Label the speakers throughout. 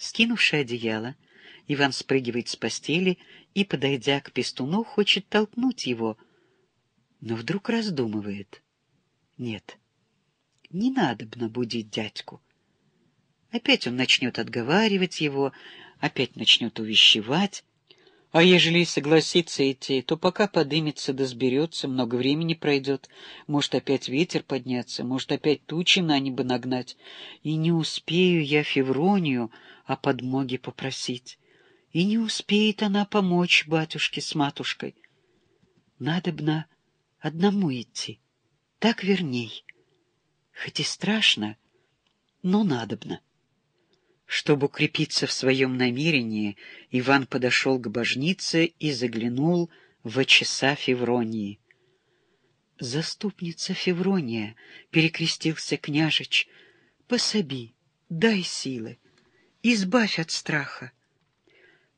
Speaker 1: Скинувши одеяло, Иван спрыгивает с постели и, подойдя к пестуну, хочет толкнуть его, но вдруг раздумывает. Нет, не надо бы набудить дядьку. Опять он начнет отговаривать его, опять начнет увещевать. А ежели и согласится идти, то пока подымется да сберется, много времени пройдет. Может, опять ветер подняться, может, опять тучи на небо нагнать. И не успею я Февронию о подмоге попросить. И не успеет она помочь батюшке с матушкой. Надобно одному идти, так верней. Хоть и страшно, но надобно. Чтобы укрепиться в своем намерении, Иван подошел к божнице и заглянул в часа Февронии. «Заступница Феврония!» — перекрестился княжич. «Пособи, дай силы, избавь от страха!»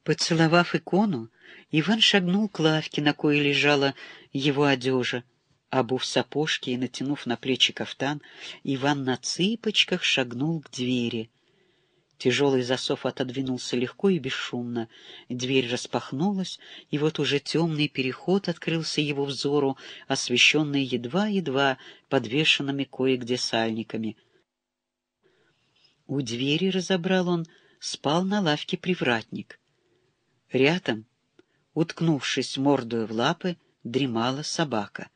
Speaker 1: Поцеловав икону, Иван шагнул к лавке, на коей лежала его одежа. Обув сапожки и натянув на плечи кафтан, Иван на цыпочках шагнул к двери — Тяжелый засов отодвинулся легко и бесшумно. Дверь распахнулась, и вот уже темный переход открылся его взору, освещенный едва-едва подвешенными кое-где сальниками. У двери, разобрал он, спал на лавке привратник. Рядом, уткнувшись мордою в лапы, дремала собака.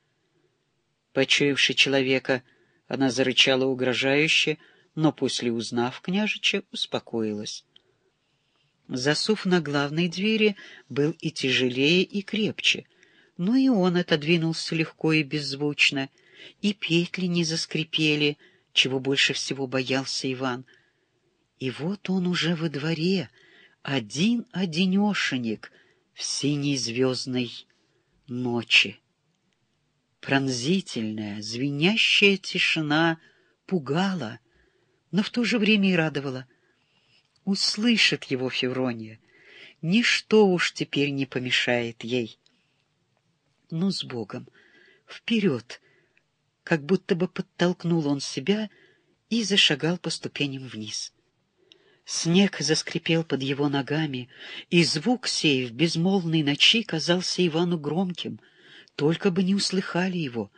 Speaker 1: Почуявши человека, она зарычала угрожающе, но после узнав княжича, успокоилась. Засув на главной двери был и тяжелее, и крепче, но и он отодвинулся легко и беззвучно, и петли не заскрипели, чего больше всего боялся Иван. И вот он уже во дворе, один-одинешенек в синей звездной ночи. Пронзительная, звенящая тишина пугала — но в то же время и радовало. Услышит его Феврония. Ничто уж теперь не помешает ей. Ну, с Богом! Вперед! Как будто бы подтолкнул он себя и зашагал по ступеням вниз. Снег заскрипел под его ногами, и звук сей в безмолвной ночи казался Ивану громким. Только бы не услыхали его,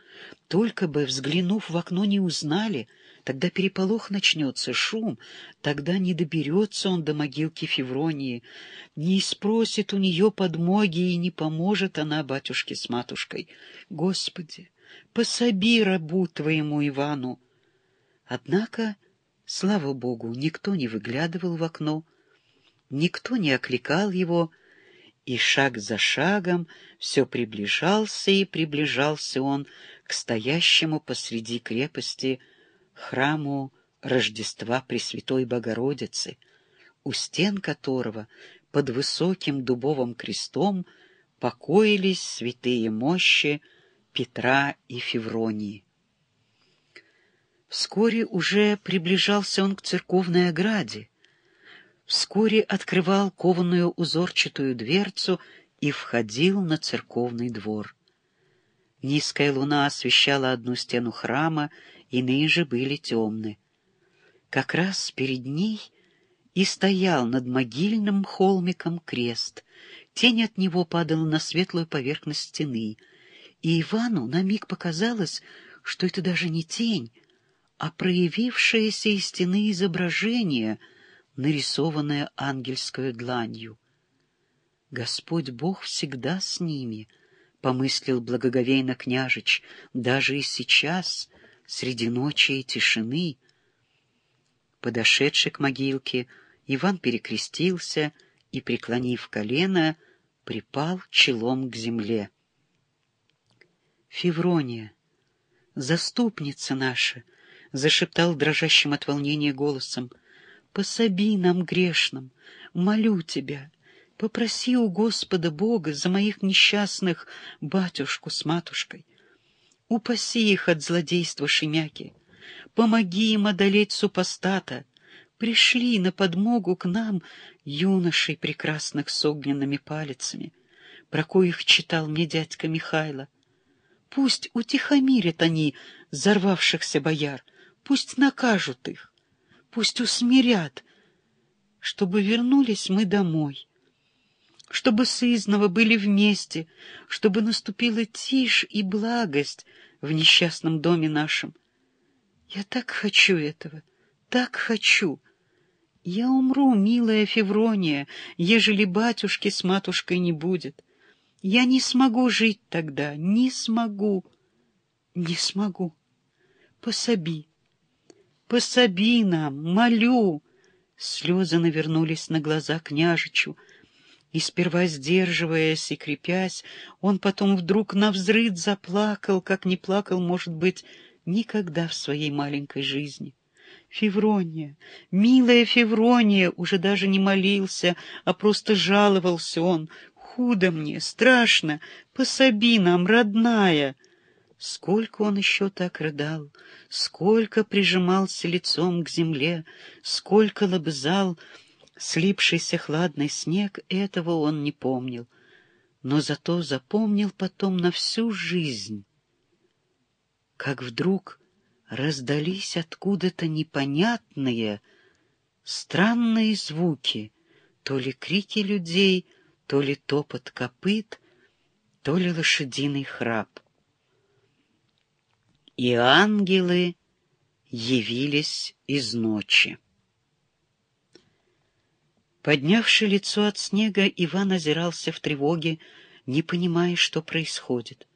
Speaker 1: только бы, взглянув в окно, не узнали — Тогда переполох начнется, шум, тогда не доберется он до могилки Февронии, не спросит у нее подмоги и не поможет она батюшке с матушкой. Господи, пособи рабу твоему Ивану! Однако, слава Богу, никто не выглядывал в окно, никто не окликал его, и шаг за шагом все приближался и приближался он к стоящему посреди крепости храму Рождества Пресвятой Богородицы, у стен которого под высоким дубовым крестом покоились святые мощи Петра и Февронии. Вскоре уже приближался он к церковной ограде, вскоре открывал кованую узорчатую дверцу и входил на церковный двор. Низкая луна освещала одну стену храма иные же были темны. Как раз перед ней и стоял над могильным холмиком крест. Тень от него падала на светлую поверхность стены, и Ивану на миг показалось, что это даже не тень, а проявившееся из стены изображение, нарисованное ангельской дланью. Господь Бог всегда с ними —— помыслил благоговейно княжич, — даже и сейчас, среди ночи и тишины. Подошедший к могилке, Иван перекрестился и, преклонив колено, припал челом к земле. «Феврония, заступница наша!» — зашептал дрожащим от волнения голосом. «Пособи нам грешным, молю тебя, попроси у Господа Бога за моих несчастных батюшку с матушкой. Упаси их от злодейства Шемяки. Помоги им одолеть супостата. Пришли на подмогу к нам юношей прекрасных с огненными палицами, про коих читал мне дядька Михайло. Пусть утихомирят они взорвавшихся бояр, пусть накажут их, пусть усмирят, чтобы вернулись мы домой, чтобы сызнова были вместе, чтобы наступила тишь и благость в несчастном доме нашем. Я так хочу этого, так хочу. Я умру, милая Феврония, ежели батюшки с матушкой не будет. Я не смогу жить тогда, не смогу, не смогу. Пособи, пособи нам, молю. Слезы навернулись на глаза княжичу, и сперва сдерживаясь и крепясь, он потом вдруг навзрыд заплакал, как не плакал, может быть, никогда в своей маленькой жизни. Феврония, милая Феврония, уже даже не молился, а просто жаловался он. Худо мне, страшно, пособи нам, родная. Сколько он еще так рыдал, сколько прижимался лицом к земле, сколько лобзал слипшийся хладный снег, этого он не помнил, но зато запомнил потом на всю жизнь. Как вдруг раздались откуда-то непонятные, странные звуки, то ли крики людей, то ли топот копыт, то ли лошадиный храп. И ангелы явились из ночи. Поднявши лицо от снега, Иван озирался в тревоге, не понимая, что происходит.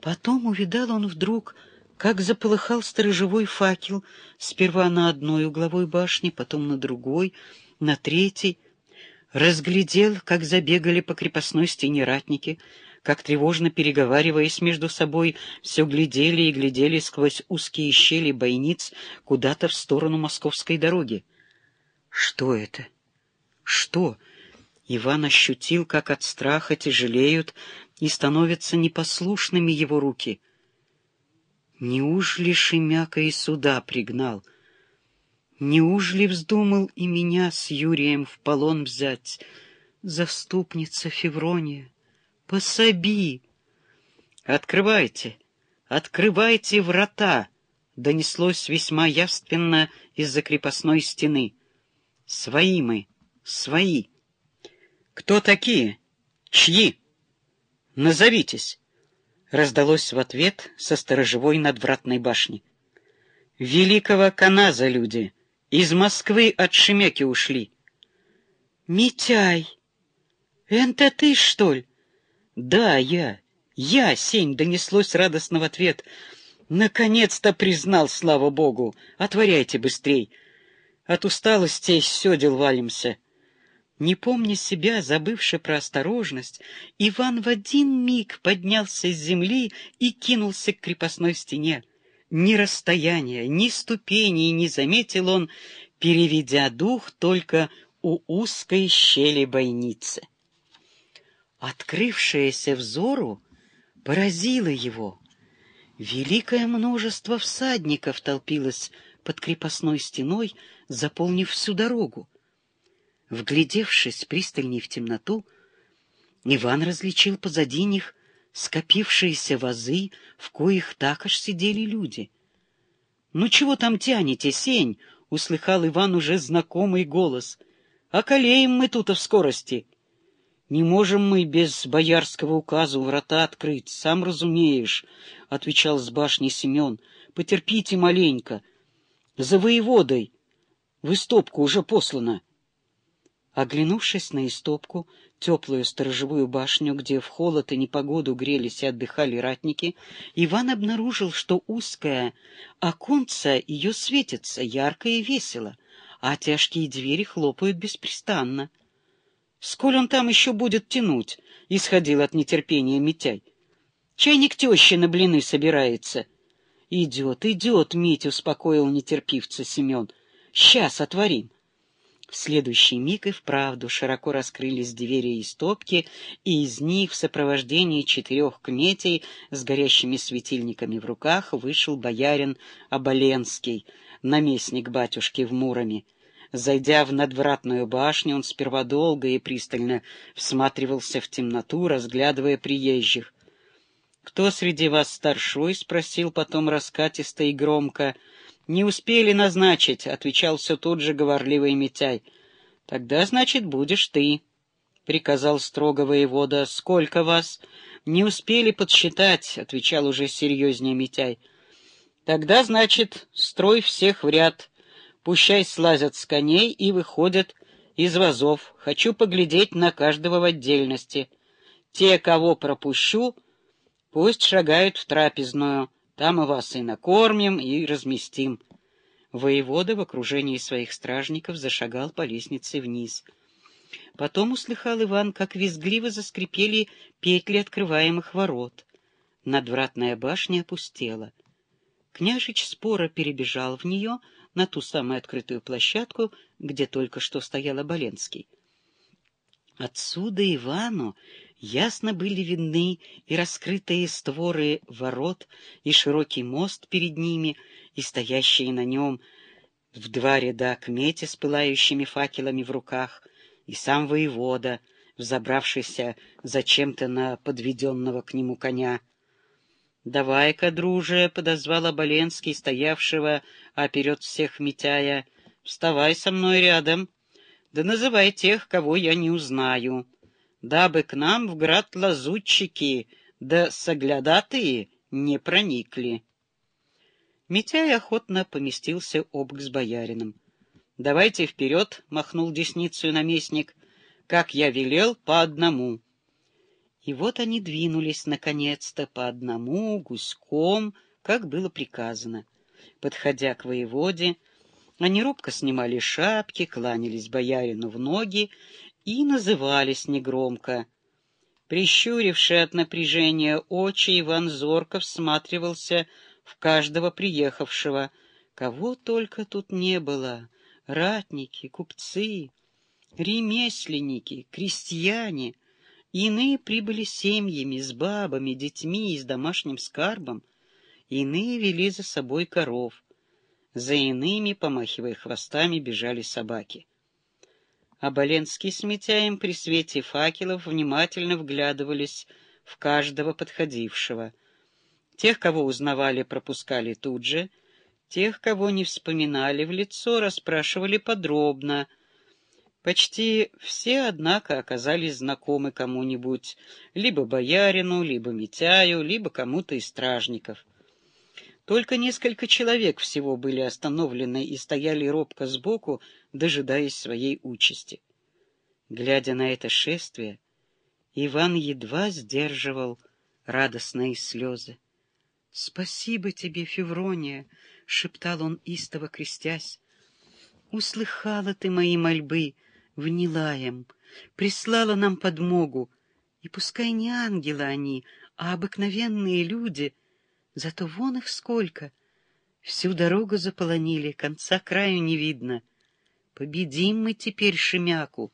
Speaker 1: Потом увидал он вдруг как заполыхал сторожевой факел, сперва на одной угловой башне, потом на другой, на третьей. Разглядел, как забегали по крепостной стене ратники, как, тревожно переговариваясь между собой, все глядели и глядели сквозь узкие щели бойниц куда-то в сторону московской дороги. Что это? Что? Иван ощутил, как от страха тяжелеют и становятся непослушными его руки — Неужели Шемяка и сюда пригнал? Неужели вздумал и меня с Юрием в полон взять? Заступница Феврония, пособи! Открывайте, открывайте врата! Донеслось весьма явственно из-за крепостной стены. Свои мы, свои. Кто такие? Чьи? Назовитесь раздалось в ответ со сторожевой надвратной башни. «Великого Каназа люди! Из Москвы от Шемяки ушли!» «Митяй! Это ты, что ли?» «Да, я! Я, Сень!» — донеслось радостно в ответ. «Наконец-то признал, слава богу! Отворяйте быстрей! От усталости все дел валимся!» Не помня себя, забывши про осторожность, Иван в один миг поднялся с земли и кинулся к крепостной стене. Ни расстояния, ни ступеней не заметил он, переведя дух только у узкой щели бойницы. Открывшееся взору поразило его. Великое множество всадников толпилось под крепостной стеной, заполнив всю дорогу. Вглядевшись пристальней в темноту, Иван различил позади них скопившиеся вазы, в коих так аж сидели люди. — Ну чего там тянете, сень? — услыхал Иван уже знакомый голос. — Околеем мы тут в скорости. Не можем мы без боярского указа врата открыть, сам разумеешь, — отвечал с башни Семен. — Потерпите маленько. За воеводой. В истопку уже послано. Оглянувшись на истопку, теплую сторожевую башню, где в холод и непогоду грелись и отдыхали ратники, Иван обнаружил, что узкое оконце ее светится ярко и весело, а тяжкие двери хлопают беспрестанно. «Сколь он там еще будет тянуть?» — исходил от нетерпения Митяй. «Чайник тещи на блины собирается». «Идет, идет», — Мить успокоил нетерпивца Семен. «Сейчас отворим». В следующий миг и вправду широко раскрылись двери и стопки, и из них в сопровождении четырех кметей с горящими светильниками в руках вышел боярин Оболенский, наместник батюшки в Муроме. Зайдя в надвратную башню, он сперва долго и пристально всматривался в темноту, разглядывая приезжих. «Кто среди вас старшой?» — спросил потом раскатисто и громко — «Не успели назначить», — отвечал все тот же говорливый Митяй.
Speaker 2: Тогда, значит, будешь ты, — приказал строго воевода. — Сколько вас? — Не успели подсчитать, — отвечал уже серьезнее Митяй. — Тогда, значит, строй всех в ряд. Пущай слазят с коней и выходят из вазов. Хочу поглядеть на каждого в отдельности. Те, кого пропущу, пусть шагают в трапезную. Там и вас и накормим, и разместим. Воевода в окружении своих стражников зашагал по лестнице вниз. Потом услыхал Иван, как визгливо заскрипели петли открываемых ворот. Надвратная башня опустела. Княжич споро перебежал в нее, на ту самую открытую площадку, где только что стоял Оболенский. Отсюда Ивану ясно были видны и раскрытые створы ворот, и широкий мост перед ними, и стоящие на нем в два ряда кмети с пылающими факелами в руках, и сам воевода, взобравшийся зачем-то на подведенного к нему коня. «Давай-ка, друже», — подозвал Оболенский, стоявшего оперед всех Митяя, — «вставай со мной рядом, да называй тех, кого я не узнаю, дабы к нам в град лазутчики да соглядатые не проникли». Митяй охотно поместился обк с боярином. — Давайте вперед, — махнул десницу наместник, — как я велел, по одному. И вот они двинулись, наконец-то, по одному, гуськом, как было приказано. Подходя к воеводе, они робко снимали шапки, кланялись боярину в ноги и назывались негромко. Прищуривший от напряжения очи, Иван зорко всматривался в каждого приехавшего. Кого только тут не было — ратники, купцы, ремесленники, крестьяне. Иные прибыли семьями, с бабами, детьми и с домашним скарбом. Иные вели за собой коров. За иными, помахивая хвостами, бежали собаки. Оболенский с Митяем при свете факелов внимательно вглядывались в каждого подходившего — Тех, кого узнавали, пропускали тут же, тех, кого не вспоминали в лицо, расспрашивали подробно. Почти все, однако, оказались знакомы кому-нибудь, либо боярину, либо Митяю, либо кому-то из стражников. Только несколько человек всего были остановлены и стояли робко сбоку, дожидаясь своей участи. Глядя на это шествие, Иван едва сдерживал радостные слезы. — Спасибо тебе, Феврония, — шептал он, истово крестясь. — Услыхала ты мои мольбы, вняла им, прислала нам подмогу, и пускай не ангелы они, а обыкновенные люди, зато вон их сколько. Всю дорогу заполонили, конца краю не видно. Победим мы теперь Шемяку,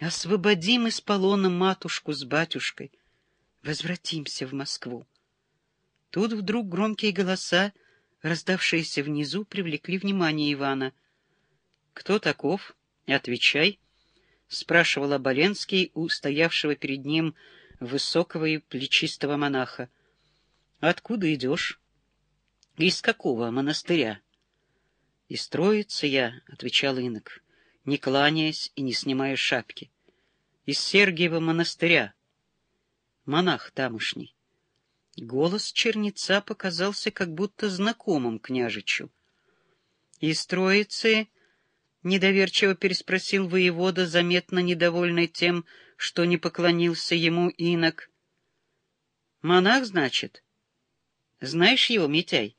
Speaker 2: освободим из полона матушку с батюшкой, возвратимся в Москву. Тут вдруг громкие голоса, раздавшиеся внизу, привлекли внимание Ивана. — Кто таков? Отвечай, — спрашивал Оболенский у стоявшего перед ним высокого и плечистого монаха. — Откуда идешь? — Из какого монастыря? — Из Троицы я, — отвечал инок, не кланяясь и не снимая шапки. — Из Сергиева монастыря. Монах тамошний. Голос черница показался как будто знакомым княжичу. — Из троицы? — недоверчиво переспросил воевода, заметно недовольный тем, что не поклонился ему инок. — Монах, значит? Знаешь его, Митяй?